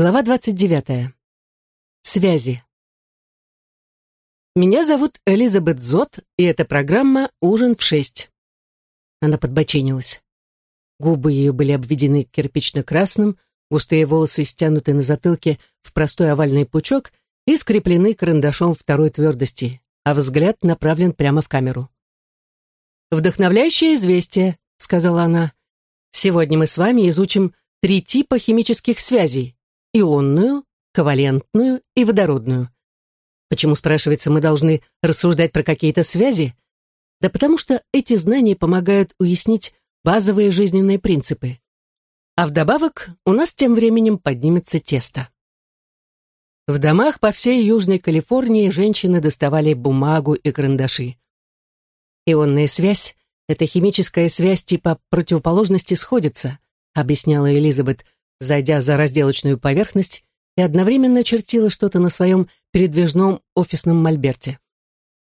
Глава 29. Связи. Меня зовут Элизабет Зот, и эта программа «Ужин в шесть». Она подбоченилась. Губы ее были обведены кирпично-красным, густые волосы стянуты на затылке в простой овальный пучок и скреплены карандашом второй твердости, а взгляд направлен прямо в камеру. «Вдохновляющее известие», — сказала она. «Сегодня мы с вами изучим три типа химических связей ионную, ковалентную и водородную. Почему, спрашивается, мы должны рассуждать про какие-то связи? Да потому что эти знания помогают уяснить базовые жизненные принципы. А вдобавок у нас тем временем поднимется тесто. В домах по всей Южной Калифорнии женщины доставали бумагу и карандаши. Ионная связь — это химическая связь типа противоположности сходится, объясняла Элизабет, зайдя за разделочную поверхность и одновременно чертила что-то на своем передвижном офисном мольберте.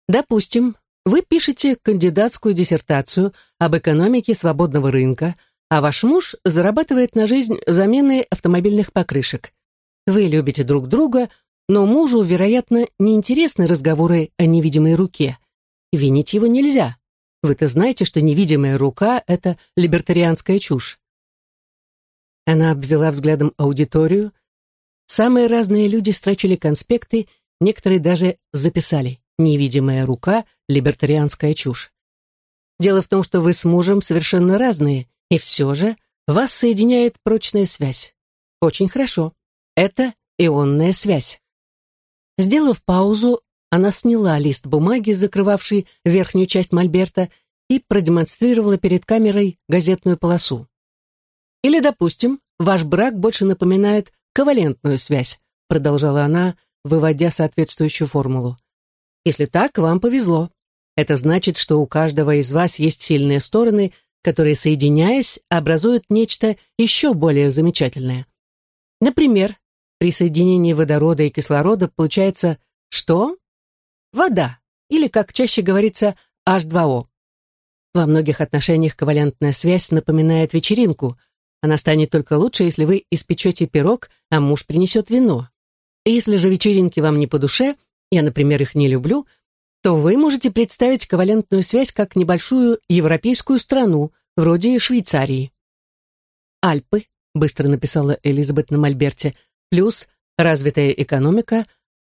Допустим, вы пишете кандидатскую диссертацию об экономике свободного рынка, а ваш муж зарабатывает на жизнь заменой автомобильных покрышек. Вы любите друг друга, но мужу, вероятно, неинтересны разговоры о невидимой руке. Винить его нельзя. Вы-то знаете, что невидимая рука — это либертарианская чушь. Она обвела взглядом аудиторию. Самые разные люди строчили конспекты, некоторые даже записали «Невидимая рука, либертарианская чушь». Дело в том, что вы с мужем совершенно разные, и все же вас соединяет прочная связь. Очень хорошо. Это ионная связь. Сделав паузу, она сняла лист бумаги, закрывавший верхнюю часть мольберта, и продемонстрировала перед камерой газетную полосу. Или, допустим, ваш брак больше напоминает ковалентную связь, продолжала она, выводя соответствующую формулу. Если так, вам повезло. Это значит, что у каждого из вас есть сильные стороны, которые, соединяясь, образуют нечто еще более замечательное. Например, при соединении водорода и кислорода получается что? Вода, или, как чаще говорится, H2O. Во многих отношениях ковалентная связь напоминает вечеринку, она станет только лучше, если вы испечете пирог, а муж принесет вино. И если же вечеринки вам не по душе, я, например, их не люблю, то вы можете представить ковалентную связь как небольшую европейскую страну, вроде Швейцарии. Альпы, быстро написала Элизабет на мольберте, плюс развитая экономика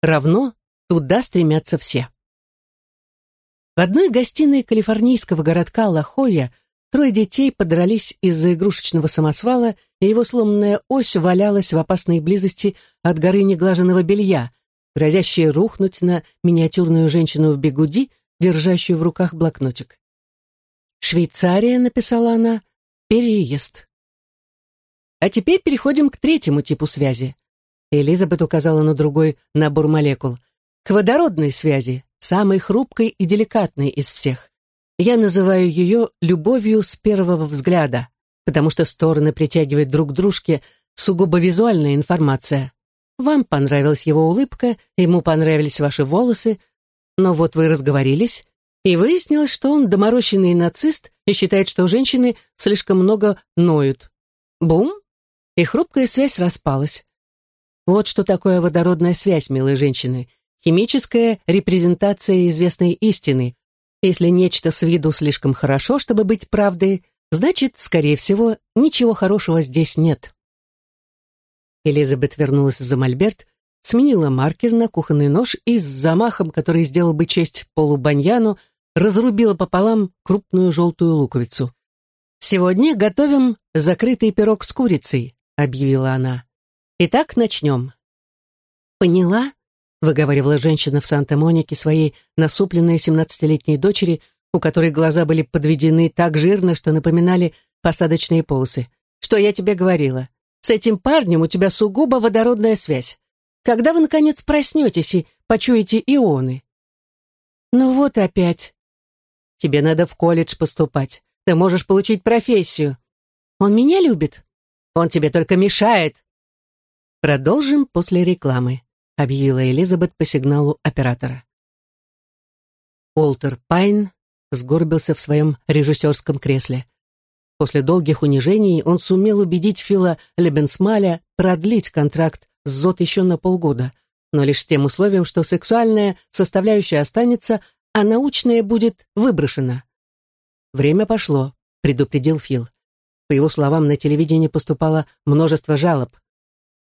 равно туда стремятся все. В одной гостиной калифорнийского городка Лахоя Трое детей подрались из-за игрушечного самосвала, и его сломанная ось валялась в опасной близости от горы неглаженного белья, грозящей рухнуть на миниатюрную женщину в бегуди, держащую в руках блокнотик. «Швейцария», — написала она, — «переезд». А теперь переходим к третьему типу связи. Элизабет указала на другой набор молекул. К водородной связи, самой хрупкой и деликатной из всех. Я называю ее любовью с первого взгляда, потому что стороны притягивают друг к дружке сугубо визуальная информация. Вам понравилась его улыбка, ему понравились ваши волосы, но вот вы разговорились, и выяснилось, что он доморощенный нацист и считает, что женщины слишком много ноют. Бум! И хрупкая связь распалась. Вот что такое водородная связь, милые женщины. Химическая репрезентация известной истины, если нечто с виду слишком хорошо, чтобы быть правдой, значит, скорее всего, ничего хорошего здесь нет. Элизабет вернулась за мольберт, сменила маркер на кухонный нож и с замахом, который сделал бы честь Полу Баньяну, разрубила пополам крупную желтую луковицу. «Сегодня готовим закрытый пирог с курицей», — объявила она. «Итак, начнем». «Поняла?» Выговаривала женщина в Санта-Монике своей насупленной семнадцатилетней дочери, у которой глаза были подведены так жирно, что напоминали посадочные полосы. «Что я тебе говорила? С этим парнем у тебя сугубо водородная связь. Когда вы, наконец, проснетесь и почуете ионы?» «Ну вот опять. Тебе надо в колледж поступать. Ты можешь получить профессию. Он меня любит. Он тебе только мешает». Продолжим после рекламы объявила Элизабет по сигналу оператора. Уолтер Пайн сгорбился в своем режиссерском кресле. После долгих унижений он сумел убедить Фила Лебенсмаля продлить контракт с ЗОТ еще на полгода, но лишь с тем условием, что сексуальная составляющая останется, а научная будет выброшена. «Время пошло», — предупредил Фил. По его словам, на телевидении поступало множество жалоб.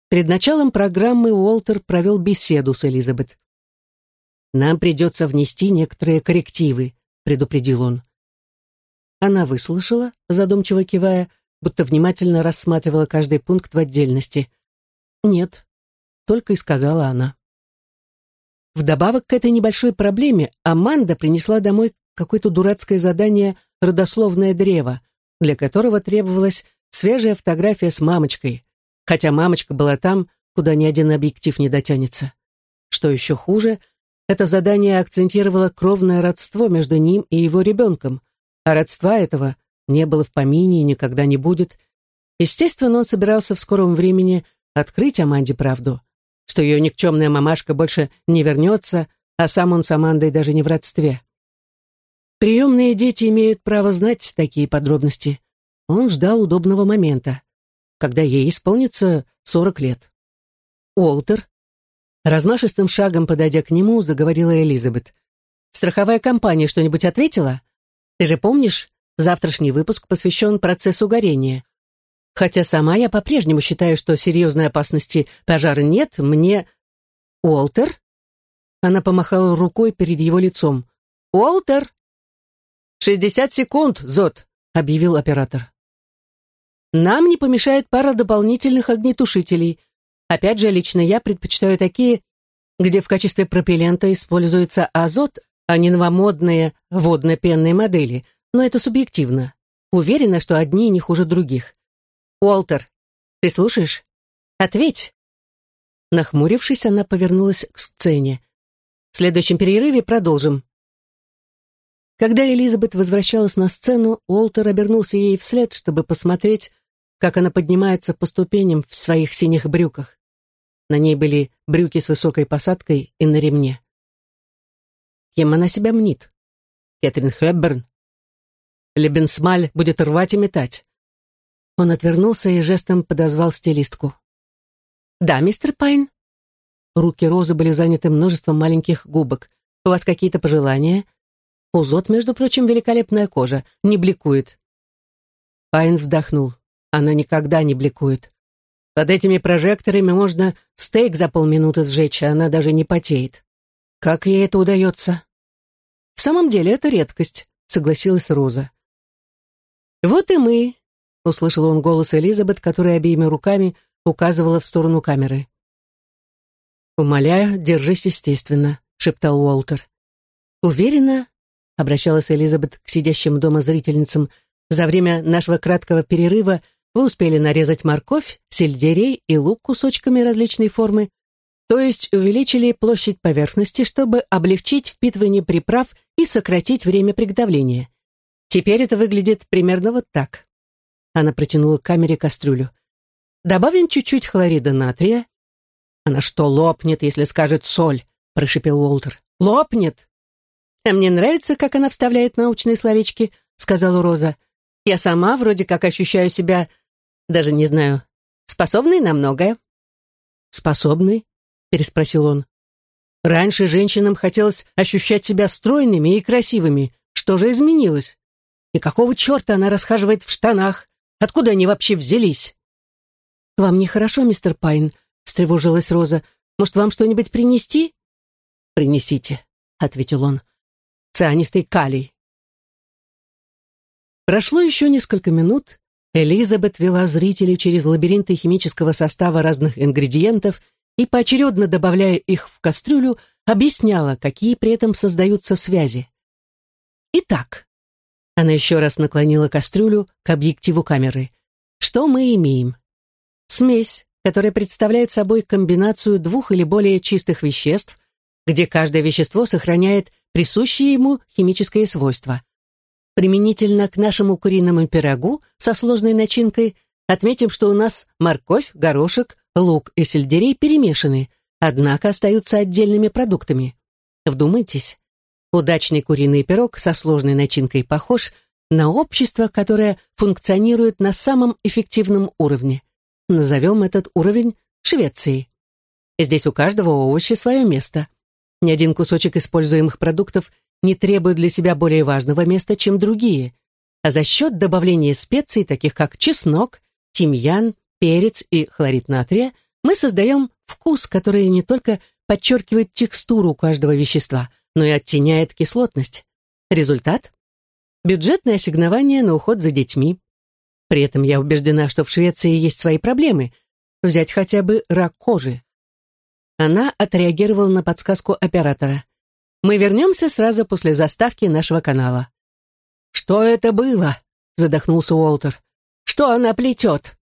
Перед началом программы Уолтер провел беседу с Элизабет. «Нам придется внести некоторые коррективы», — предупредил он. Она выслушала, задумчиво кивая, будто внимательно рассматривала каждый пункт в отдельности. «Нет», — только и сказала она. Вдобавок к этой небольшой проблеме Аманда принесла домой какое-то дурацкое задание «Родословное древо», для которого требовалась свежая фотография с мамочкой, хотя мамочка была там, куда ни один объектив не дотянется. Что еще хуже, это задание акцентировало кровное родство между ним и его ребенком, а родства этого не было в помине и никогда не будет. Естественно, он собирался в скором времени открыть Аманде правду, что ее никчемная мамашка больше не вернется, а сам он с Амандой даже не в родстве. Приемные дети имеют право знать такие подробности. Он ждал удобного момента, когда ей исполнится сорок лет. Уолтер, размашистым шагом подойдя к нему, заговорила Элизабет. «Страховая компания что-нибудь ответила?» Ты же помнишь, завтрашний выпуск посвящен процессу горения. Хотя сама я по-прежнему считаю, что серьезной опасности пожара нет, мне... Уолтер? Она помахала рукой перед его лицом. Уолтер! «Шестьдесят секунд, Зод!» — объявил оператор. «Нам не помешает пара дополнительных огнетушителей. Опять же, лично я предпочитаю такие, где в качестве пропеллента используется азот, а не новомодные водно-пенные модели, но это субъективно. Уверена, что одни не хуже других. «Уолтер, ты слушаешь? Ответь!» Нахмурившись, она повернулась к сцене. В следующем перерыве продолжим. Когда Элизабет возвращалась на сцену, Уолтер обернулся ей вслед, чтобы посмотреть, как она поднимается по ступеням в своих синих брюках. На ней были брюки с высокой посадкой и на ремне. Кем она себя мнит? Кэтрин Хэбберн? Лебенсмаль будет рвать и метать. Он отвернулся и жестом подозвал стилистку. «Да, мистер Пайн?» Руки Розы были заняты множеством маленьких губок. «У вас какие-то пожелания?» У между прочим, великолепная кожа, не бликует. Пайн вздохнул. Она никогда не бликует. Под этими прожекторами можно стейк за полминуты сжечь, а она даже не потеет. Как ей это удается? В самом деле это редкость, согласилась Роза. Вот и мы, услышал он голос Элизабет, которая обеими руками указывала в сторону камеры. «Умоляю, держись естественно», — шептал Уолтер. «Уверена?» — обращалась Элизабет к сидящим дома зрительницам. «За время нашего краткого перерыва вы успели нарезать морковь, сельдерей и лук кусочками различной формы, то есть увеличили площадь поверхности, чтобы облегчить впитывание приправ и сократить время приготовления. Теперь это выглядит примерно вот так. Она протянула к камере кастрюлю. Добавим чуть-чуть хлорида натрия. Она что, лопнет, если скажет соль? прошипел Уолтер. Лопнет. А мне нравится, как она вставляет научные словечки, сказала Роза. Я сама вроде как ощущаю себя, даже не знаю, способной на многое. Способной? переспросил он. Раньше женщинам хотелось ощущать себя стройными и красивыми. Что же изменилось? И какого черта она расхаживает в штанах? Откуда они вообще взялись? «Вам нехорошо, мистер Пайн?» — встревожилась Роза. «Может, вам что-нибудь принести?» «Принесите», — ответил он. «Цианистый калий». Прошло еще несколько минут. Элизабет вела зрителей через лабиринты химического состава разных ингредиентов и, поочередно добавляя их в кастрюлю, объясняла, какие при этом создаются связи. Итак, она еще раз наклонила кастрюлю к объективу камеры. Что мы имеем? Смесь, которая представляет собой комбинацию двух или более чистых веществ, где каждое вещество сохраняет присущие ему химическое свойство. Применительно к нашему куриному пирогу со сложной начинкой отметим, что у нас морковь, горошек, лук и сельдерей перемешаны, однако остаются отдельными продуктами. Вдумайтесь, удачный куриный пирог со сложной начинкой похож на общество, которое функционирует на самом эффективном уровне. Назовем этот уровень Швецией. Здесь у каждого овоща свое место. Ни один кусочек используемых продуктов не требует для себя более важного места, чем другие. А за счет добавления специй, таких как чеснок, тимьян, перец и хлорид натрия, мы создаем вкус, который не только подчеркивает текстуру каждого вещества, но и оттеняет кислотность. Результат – бюджетное ассигнование на уход за детьми. При этом я убеждена, что в Швеции есть свои проблемы. Взять хотя бы рак кожи. Она отреагировала на подсказку оператора. Мы вернемся сразу после заставки нашего канала. «Что это было?» — задохнулся Уолтер. «Что она плетет?»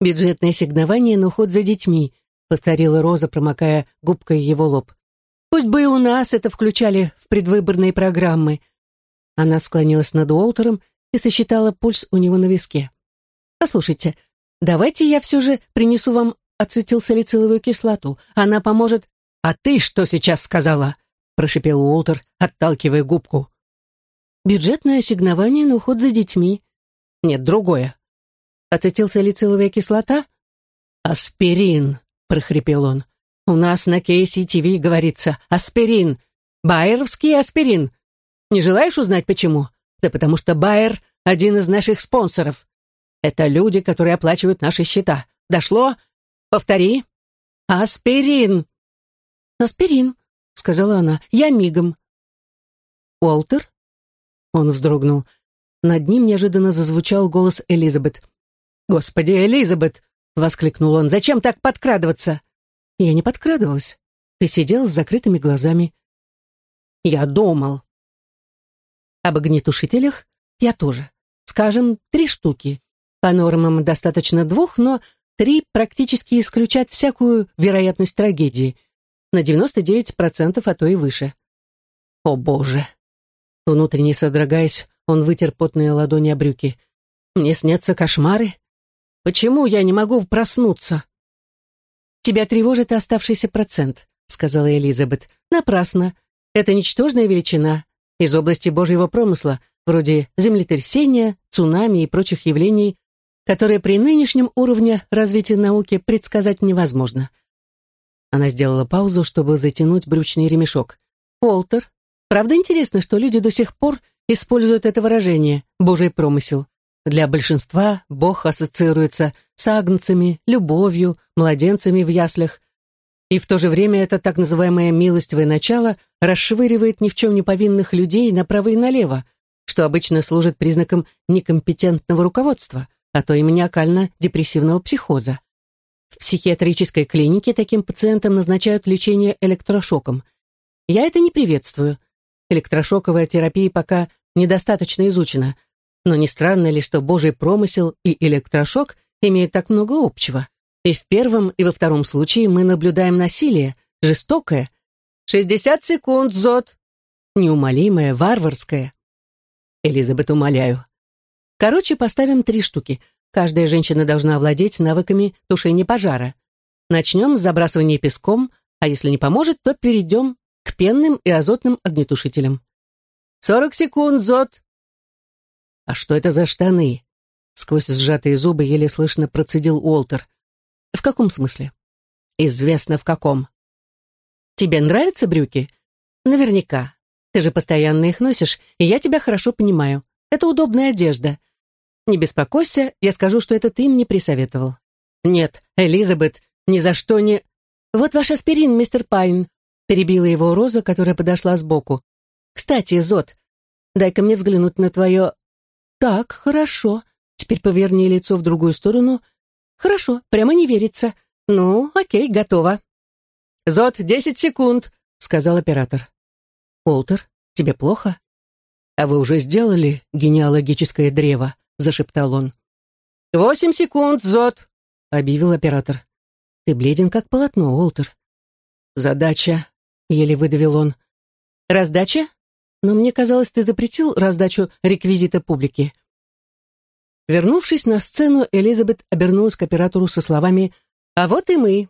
«Бюджетное ассигнование на уход за детьми», — повторила Роза, промокая губкой его лоб. «Пусть бы и у нас это включали в предвыборные программы». Она склонилась над Уолтером и сосчитала пульс у него на виске. «Послушайте, давайте я все же принесу вам ацетилсалициловую кислоту. Она поможет...» «А ты что сейчас сказала?» — прошипел Уолтер, отталкивая губку. «Бюджетное ассигнование на уход за детьми». «Нет, другое». «Ацетилсалициловая кислота?» «Аспирин», — прохрипел он. «У нас на Кейси ТВ говорится аспирин. Байеровский аспирин. Не желаешь узнать, почему? Да потому что Байер — один из наших спонсоров. Это люди, которые оплачивают наши счета. Дошло? Повтори. Аспирин. Аспирин, сказала она. «Я мигом». «Уолтер?» Он вздрогнул. Над ним неожиданно зазвучал голос Элизабет. «Господи, Элизабет!» — воскликнул он. «Зачем так подкрадываться?» «Я не подкрадывалась. Ты сидел с закрытыми глазами». «Я думал». «Об огнетушителях я тоже. Скажем, три штуки. По нормам достаточно двух, но три практически исключат всякую вероятность трагедии на 99%, а то и выше. О боже! Внутренне содрогаясь, он вытер потные ладони о брюки. Мне снятся кошмары? Почему я не могу проснуться? Тебя тревожит оставшийся процент, сказала Элизабет. Напрасно. Это ничтожная величина из области Божьего промысла, вроде землетрясения, цунами и прочих явлений, которые при нынешнем уровне развития науки предсказать невозможно. Она сделала паузу, чтобы затянуть брючный ремешок. «Полтер, правда интересно, что люди до сих пор используют это выражение «божий промысел». Для большинства Бог ассоциируется с агнцами, любовью, младенцами в яслях. И в то же время это так называемое милостивое начало расшвыривает ни в чем не повинных людей направо и налево, что обычно служит признаком некомпетентного руководства, а то и маниакально-депрессивного психоза. В психиатрической клинике таким пациентам назначают лечение электрошоком. Я это не приветствую. Электрошоковая терапия пока недостаточно изучена. Но не странно ли, что Божий промысел и электрошок имеют так много общего? И в первом, и во втором случае мы наблюдаем насилие, жестокое. «Шестьдесят секунд, Зод!» Неумолимое, варварское. Элизабет, умоляю. Короче, поставим три штуки — Каждая женщина должна овладеть навыками тушения пожара. Начнем с забрасывания песком, а если не поможет, то перейдем к пенным и азотным огнетушителям. «Сорок секунд, Зод!» «А что это за штаны?» Сквозь сжатые зубы еле слышно процедил Уолтер. «В каком смысле?» «Известно в каком». «Тебе нравятся брюки?» «Наверняка. Ты же постоянно их носишь, и я тебя хорошо понимаю. Это удобная одежда. Не беспокойся, я скажу, что это ты мне присоветовал. Нет, Элизабет, ни за что не... Вот ваш аспирин, мистер Пайн, перебила его Роза, которая подошла сбоку. Кстати, Зот, дай-ка мне взглянуть на твое... Так, хорошо. Теперь поверни лицо в другую сторону. Хорошо, прямо не верится. Ну, окей, готово. Зот, десять секунд, сказал оператор. Уолтер, тебе плохо? А вы уже сделали генеалогическое древо? — зашептал он. «Восемь секунд, Зод!» — объявил оператор. «Ты бледен, как полотно, Уолтер». «Задача», — еле выдавил он. «Раздача? Но мне казалось, ты запретил раздачу реквизита публики». Вернувшись на сцену, Элизабет обернулась к оператору со словами «А вот и мы».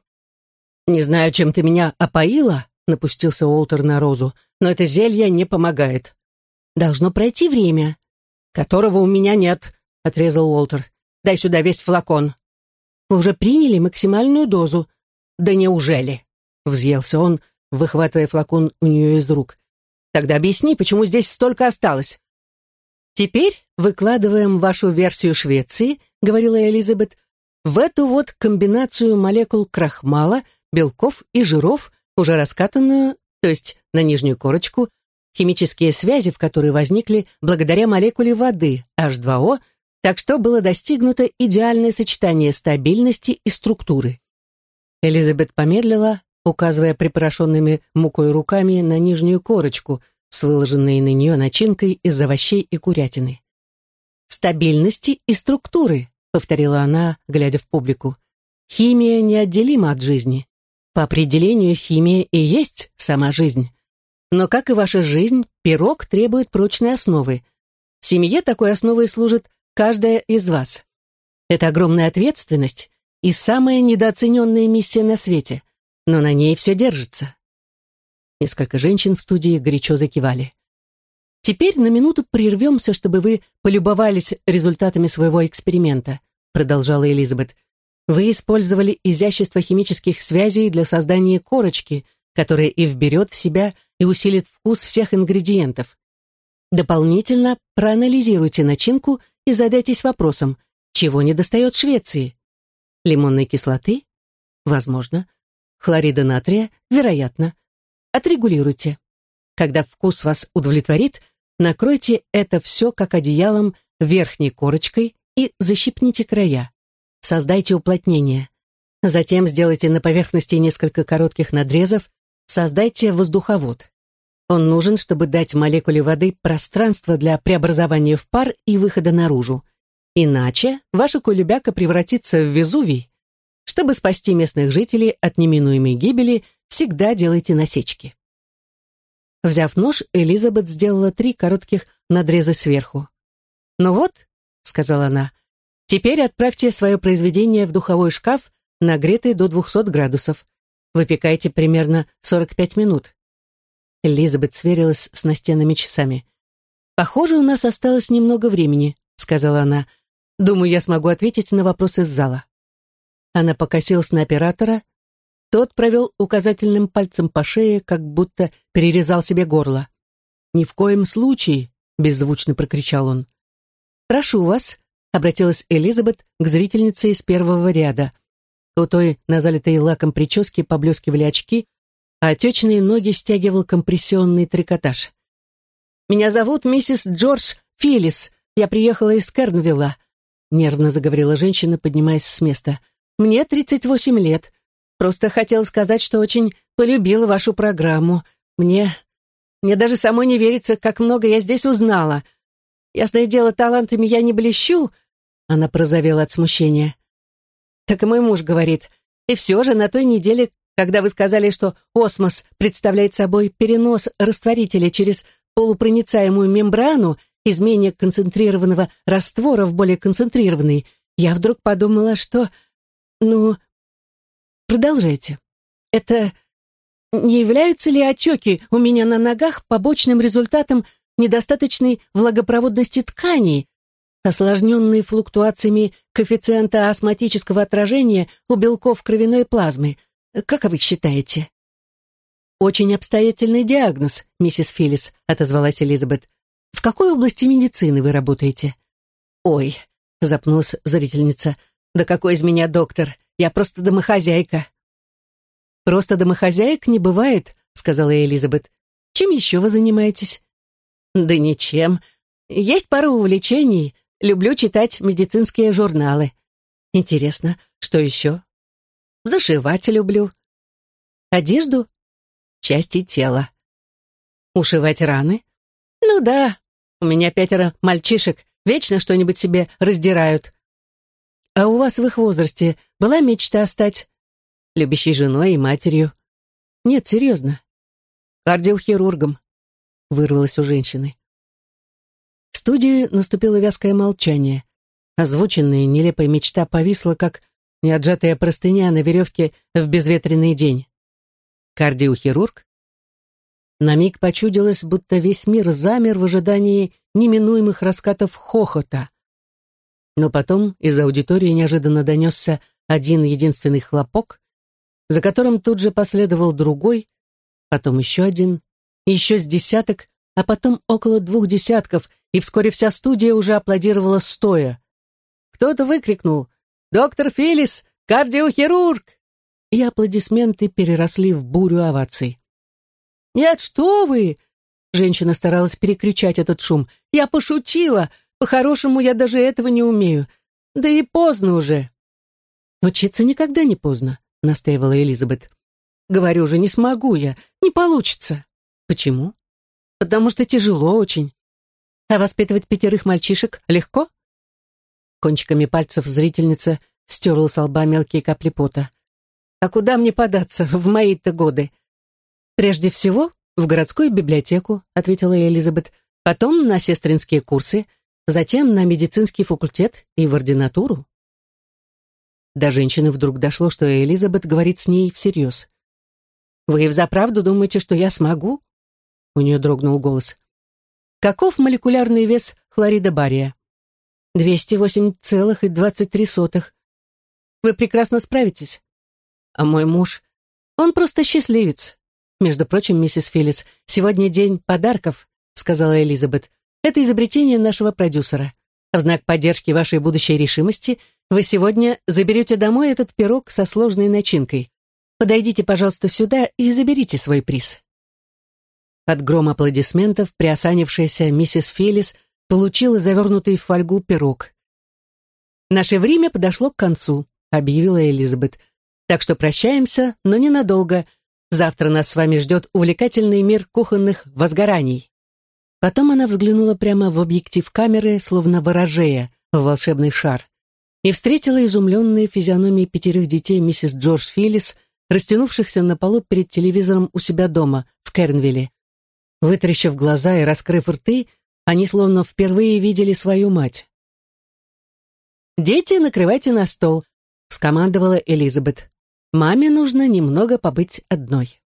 «Не знаю, чем ты меня опоила», — напустился Уолтер на Розу, «но это зелье не помогает». «Должно пройти время», «Которого у меня нет», — отрезал Уолтер. «Дай сюда весь флакон». «Вы уже приняли максимальную дозу». «Да неужели?» — взъелся он, выхватывая флакон у нее из рук. «Тогда объясни, почему здесь столько осталось?» «Теперь выкладываем вашу версию Швеции», — говорила Элизабет, «в эту вот комбинацию молекул крахмала, белков и жиров, уже раскатанную, то есть на нижнюю корочку, химические связи в которой возникли благодаря молекуле воды H2O, так что было достигнуто идеальное сочетание стабильности и структуры. Элизабет помедлила, указывая припорошенными мукой руками на нижнюю корочку с выложенной на нее начинкой из овощей и курятины. «Стабильности и структуры», — повторила она, глядя в публику. «Химия неотделима от жизни. По определению, химия и есть сама жизнь. Но, как и ваша жизнь, пирог требует прочной основы. Семье такой основой служит каждая из вас. Это огромная ответственность и самая недооцененная миссия на свете, но на ней все держится. Несколько женщин в студии горячо закивали. «Теперь на минуту прервемся, чтобы вы полюбовались результатами своего эксперимента», продолжала Элизабет. «Вы использовали изящество химических связей для создания корочки, которая и вберет в себя и усилит вкус всех ингредиентов. Дополнительно проанализируйте начинку и задайтесь вопросом, чего не достает Швеции. Лимонной кислоты? Возможно. Хлорида натрия? Вероятно. Отрегулируйте. Когда вкус вас удовлетворит, накройте это все как одеялом верхней корочкой и защипните края. Создайте уплотнение. Затем сделайте на поверхности несколько коротких надрезов Создайте воздуховод. Он нужен, чтобы дать молекуле воды пространство для преобразования в пар и выхода наружу. Иначе ваша кулебяка превратится в Везувий. Чтобы спасти местных жителей от неминуемой гибели, всегда делайте насечки. Взяв нож, Элизабет сделала три коротких надреза сверху. «Ну вот», — сказала она, — «теперь отправьте свое произведение в духовой шкаф, нагретый до 200 градусов. Выпекайте примерно 45 минут. Элизабет сверилась с настенными часами. «Похоже, у нас осталось немного времени», — сказала она. «Думаю, я смогу ответить на вопросы из зала». Она покосилась на оператора. Тот провел указательным пальцем по шее, как будто перерезал себе горло. «Ни в коем случае!» — беззвучно прокричал он. «Прошу вас», — обратилась Элизабет к зрительнице из первого ряда. У той на залитой лаком прическе поблескивали очки, а отечные ноги стягивал компрессионный трикотаж. «Меня зовут миссис Джордж Филлис. Я приехала из Кернвилла», — нервно заговорила женщина, поднимаясь с места. «Мне 38 лет. Просто хотела сказать, что очень полюбила вашу программу. Мне... Мне даже самой не верится, как много я здесь узнала. Ясное дело, талантами я не блещу», — она прозовела от смущения. Так и мой муж говорит. И все же на той неделе, когда вы сказали, что осмос представляет собой перенос растворителя через полупроницаемую мембрану из менее концентрированного раствора в более концентрированный, я вдруг подумала, что... Ну, продолжайте. Это... Не являются ли отеки у меня на ногах побочным результатом недостаточной влагопроводности тканей, осложненные флуктуациями коэффициента астматического отражения у белков кровяной плазмы. Как вы считаете?» «Очень обстоятельный диагноз, миссис Филлис», — отозвалась Элизабет. «В какой области медицины вы работаете?» «Ой», — запнулась зрительница, — «да какой из меня доктор? Я просто домохозяйка». «Просто домохозяек не бывает», — сказала Элизабет. «Чем еще вы занимаетесь?» «Да ничем. Есть пара увлечений, Люблю читать медицинские журналы. Интересно, что еще? Зашивать люблю. Одежду? Части тела. Ушивать раны? Ну да, у меня пятеро мальчишек, вечно что-нибудь себе раздирают. А у вас в их возрасте была мечта стать любящей женой и матерью? Нет, серьезно. Кардиохирургом, вырвалось у женщины. В студии наступило вязкое молчание. Озвученная нелепая мечта повисла, как неотжатая простыня на веревке в безветренный день. Кардиохирург? На миг почудилось, будто весь мир замер в ожидании неминуемых раскатов хохота. Но потом из аудитории неожиданно донесся один единственный хлопок, за которым тут же последовал другой, потом еще один, еще с десяток, а потом около двух десятков, и вскоре вся студия уже аплодировала стоя. Кто-то выкрикнул «Доктор Филлис, кардиохирург!» И аплодисменты переросли в бурю оваций. «Нет, что вы!» Женщина старалась перекричать этот шум. «Я пошутила! По-хорошему, я даже этого не умею. Да и поздно уже!» «Учиться никогда не поздно», — настаивала Элизабет. «Говорю же, не смогу я, не получится». «Почему?» «Потому что тяжело очень. А воспитывать пятерых мальчишек легко?» Кончиками пальцев зрительница стерла с лба мелкие капли пота. «А куда мне податься в мои-то годы?» «Прежде всего, в городскую библиотеку», — ответила Элизабет, «потом на сестринские курсы, затем на медицинский факультет и в ординатуру». До женщины вдруг дошло, что Элизабет говорит с ней всерьез. «Вы и взаправду думаете, что я смогу?» У нее дрогнул голос. «Каков молекулярный вес хлорида бария?» «208,23. Вы прекрасно справитесь. А мой муж, он просто счастливец. «Между прочим, миссис Филлис, сегодня день подарков», сказала Элизабет. «Это изобретение нашего продюсера. В знак поддержки вашей будущей решимости вы сегодня заберете домой этот пирог со сложной начинкой. Подойдите, пожалуйста, сюда и заберите свой приз». Под гром аплодисментов приосанившаяся миссис Филлис получила завернутый в фольгу пирог. «Наше время подошло к концу», — объявила Элизабет. «Так что прощаемся, но ненадолго. Завтра нас с вами ждет увлекательный мир кухонных возгораний». Потом она взглянула прямо в объектив камеры, словно ворожея в волшебный шар, и встретила изумленные физиономии пятерых детей миссис Джордж Филлис, растянувшихся на полу перед телевизором у себя дома, в Кернвилле. Вытрящив глаза и раскрыв рты, они словно впервые видели свою мать. «Дети, накрывайте на стол», — скомандовала Элизабет. Маме нужно немного побыть одной.